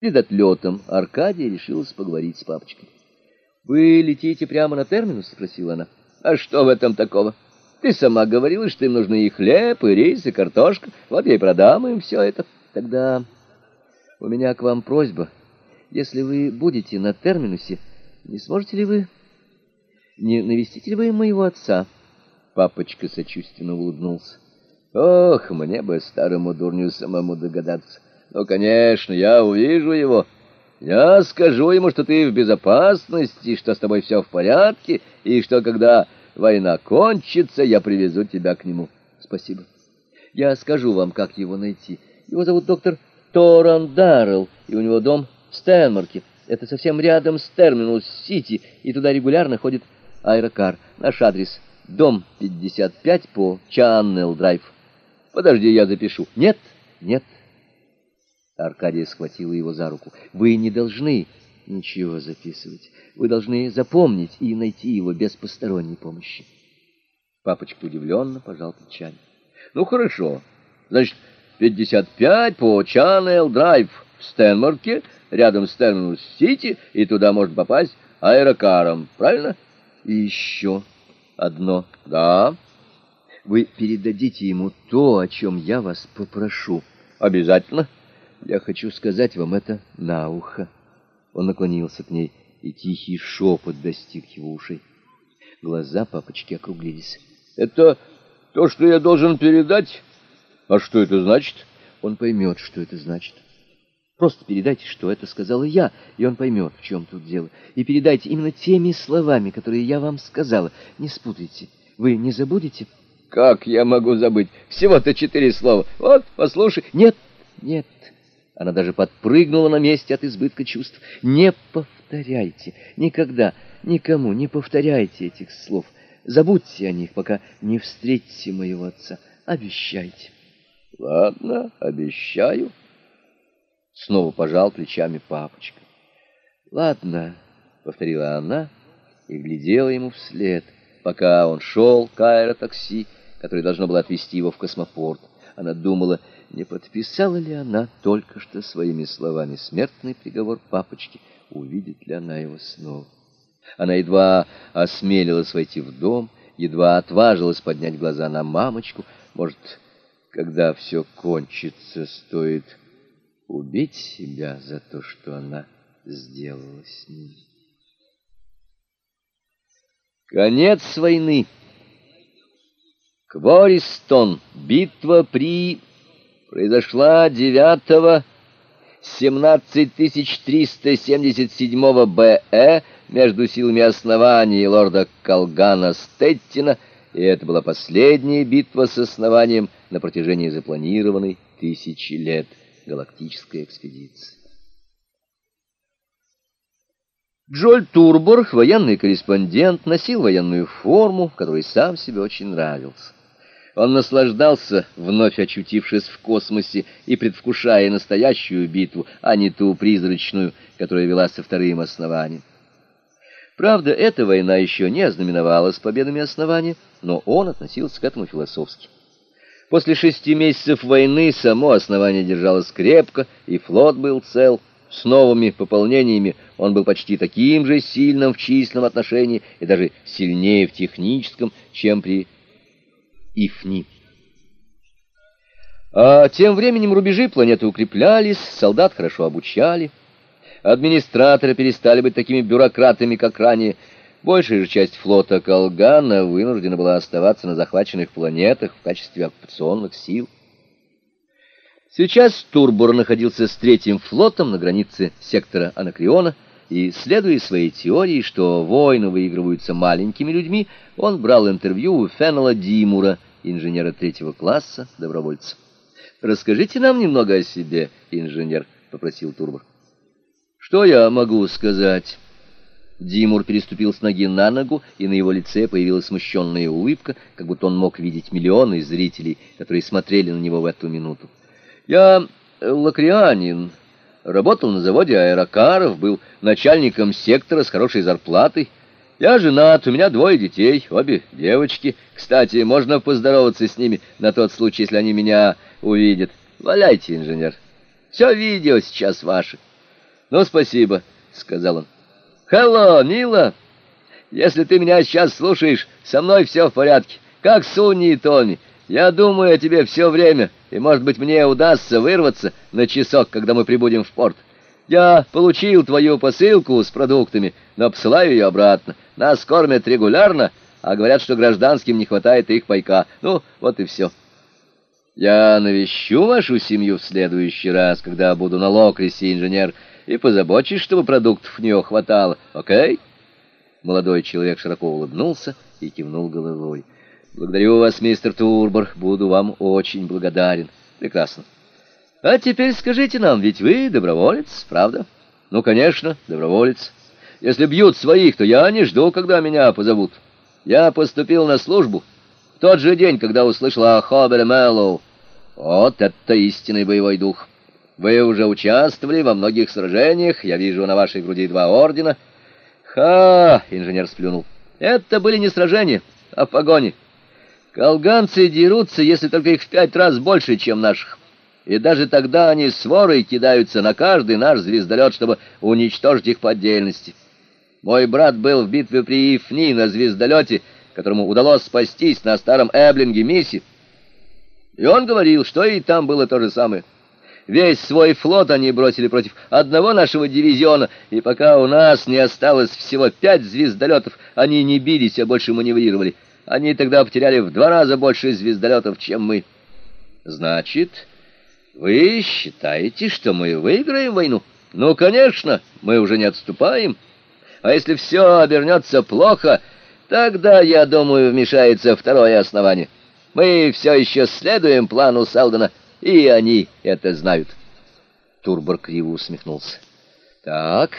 Перед отлетом Аркадия решилась поговорить с папочкой. «Вы летите прямо на терминус?» — спросила она. «А что в этом такого? Ты сама говорила, что им нужны и хлеб, и рис, и картошка. Вот я и продам им все это. Тогда у меня к вам просьба. Если вы будете на терминусе, не сможете ли вы... Не навестите ли вы моего отца?» Папочка сочувственно улыбнулся. «Ох, мне бы старому дурню самому догадаться. Ну, конечно, я увижу его». Я скажу ему, что ты в безопасности, что с тобой все в порядке, и что когда война кончится, я привезу тебя к нему. Спасибо. Я скажу вам, как его найти. Его зовут доктор Торан Даррелл, и у него дом в Стэнмарке. Это совсем рядом с Терминус-Сити, и туда регулярно ходит аэрокар. Наш адрес — дом 55 по Чаннел-Драйв. Подожди, я запишу. Нет, нет. Аркадия схватила его за руку. «Вы не должны ничего записывать. Вы должны запомнить и найти его без посторонней помощи». Папочка удивленно пожал плечами. «Ну, хорошо. Значит, 55 по Чаннел-Драйв в Стэнморке, рядом с Терминус-Сити, и туда можно попасть аэрокаром, правильно?» «И еще одно. Да. Вы передадите ему то, о чем я вас попрошу». «Обязательно». Я хочу сказать вам это на ухо. Он наклонился к ней, и тихий шепот достиг его ушей. Глаза папочки округлились. «Это то, что я должен передать? А что это значит?» Он поймет, что это значит. Просто передайте, что это сказала я, и он поймет, в чем тут дело. И передайте именно теми словами, которые я вам сказала. Не спутайте. Вы не забудете? Как я могу забыть? Всего-то четыре слова. Вот, послушай. Нет, нет. Она даже подпрыгнула на месте от избытка чувств. «Не повторяйте! Никогда! Никому не повторяйте этих слов! Забудьте о них, пока не встретите моего отца! Обещайте!» «Ладно, обещаю!» Снова пожал плечами папочка. «Ладно», — повторила она и глядела ему вслед, пока он шел к аэротакси, которое должно было отвезти его в космопорт. Она думала, не подписала ли она только что своими словами смертный приговор папочки, увидит ли она его снова. Она едва осмелилась войти в дом, едва отважилась поднять глаза на мамочку. Может, когда все кончится, стоит убить себя за то, что она сделала с ним. Конец войны. Квористон. Битва при... Произошла 9 17377 БЭ между силами основания лорда Калгана Стеттина, и это была последняя битва с основанием на протяжении запланированной тысячи лет галактической экспедиции. Джоль Турбор, военный корреспондент, носил военную форму, которой сам себе очень нравился. Он наслаждался, вновь очутившись в космосе и предвкушая настоящую битву, а не ту призрачную, которая велась со вторым основанием. Правда, эта война еще не ознаменовалась победами основания, но он относился к этому философски. После шести месяцев войны само основание держалось крепко, и флот был цел. С новыми пополнениями он был почти таким же сильным в численном отношении и даже сильнее в техническом, чем при Ифни. А тем временем рубежи планеты укреплялись, солдат хорошо обучали. Администраторы перестали быть такими бюрократами, как ранее. Большая же часть флота Колгана вынуждена была оставаться на захваченных планетах в качестве оккупационных сил. Сейчас Турбор находился с третьим флотом на границе сектора Анакриона, и, следуя своей теории, что войны выигрываются маленькими людьми, он брал интервью у Феннелла Димура, инженера третьего класса, добровольца. «Расскажите нам немного о себе, инженер», — попросил Турбор. «Что я могу сказать?» Димур переступил с ноги на ногу, и на его лице появилась смущенная улыбка, как будто он мог видеть миллионы зрителей, которые смотрели на него в эту минуту. «Я лакрианин, Работал на заводе аэрокаров, был начальником сектора с хорошей зарплатой. Я женат, у меня двое детей, обе девочки. Кстати, можно поздороваться с ними на тот случай, если они меня увидят. Валяйте, инженер. Все видео сейчас ваше. «Ну, спасибо», — сказал он. «Хелло, Мила! Если ты меня сейчас слушаешь, со мной все в порядке, как Сунни и Томми. Я думаю о тебе все время, и, может быть, мне удастся вырваться на часок, когда мы прибудем в порт. Я получил твою посылку с продуктами, но посылаю ее обратно. Нас кормят регулярно, а говорят, что гражданским не хватает их пайка. Ну, вот и все. Я навещу вашу семью в следующий раз, когда буду на Локрисе, инженер, и позабочусь, чтобы продуктов в нее хватало. Окей?» Молодой человек широко улыбнулся и кивнул головой. «Благодарю вас, мистер Турбор. Буду вам очень благодарен. Прекрасно. А теперь скажите нам, ведь вы доброволец, правда? Ну, конечно, доброволец. Если бьют своих, то я не жду, когда меня позовут. Я поступил на службу в тот же день, когда услышал о Хобеле Мэллоу. Вот это истинный боевой дух. Вы уже участвовали во многих сражениях, я вижу на вашей груди два ордена. Ха, инженер сплюнул. Это были не сражения, а погони. Колганцы дерутся, если только их в пять раз больше, чем наших. И даже тогда они с ворой кидаются на каждый наш звездолет, чтобы уничтожить их по отдельности. Мой брат был в битве при Ифни на звездолете, которому удалось спастись на старом Эблинге Мисси. И он говорил, что и там было то же самое. Весь свой флот они бросили против одного нашего дивизиона, и пока у нас не осталось всего пять звездолетов, они не бились, а больше маневрировали. Они тогда потеряли в два раза больше звездолетов, чем мы. Значит, вы считаете, что мы выиграем войну? Ну, конечно, мы уже не отступаем. А если все обернется плохо, тогда, я думаю, вмешается второе основание. Мы все еще следуем плану Селдона, и они это знают. Турбор криво усмехнулся. Так...